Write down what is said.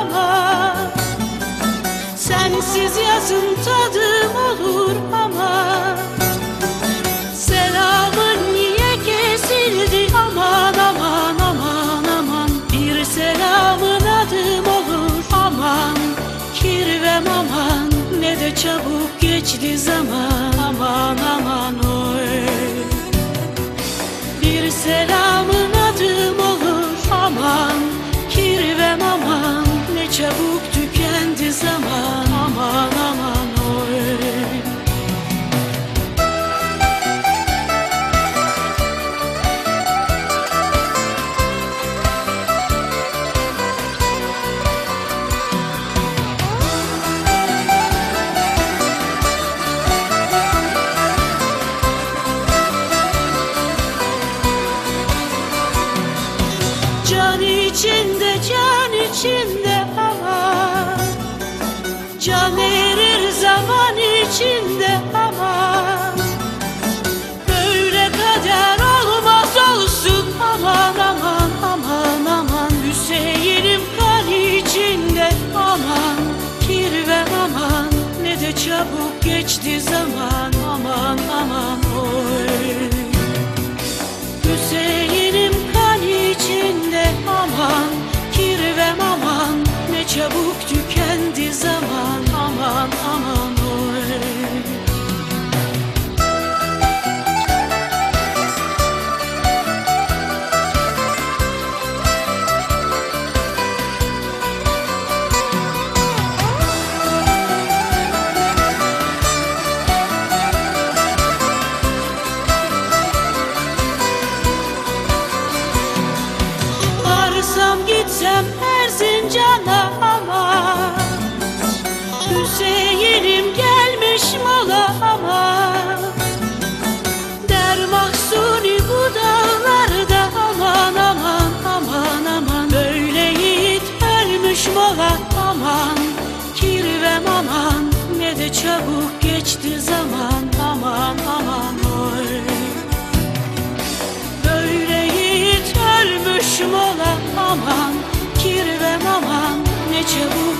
Ama Sensiz yazın tadım olur ama Selamın niye kesildi? Aman aman aman aman. Bir selamın adım olur aman. Kirvem aman. Ne de çabuk geçti zaman. Aman aman oy. Bir selamın çabuk tükendi içinde can içinde ama Can erir zaman içinde ama Böyle kader olmaz olsun. Aman aman aman aman. Hüseyin'im kan içinde. Aman Kirvem aman. Ne de çabuk geçti zaman. Aman aman oy mola aman Kirvem aman ne de çabuk geçti zaman. Aman aman oy. Böyle yiğit ölmüş mola aman Kirvem aman ne çabuk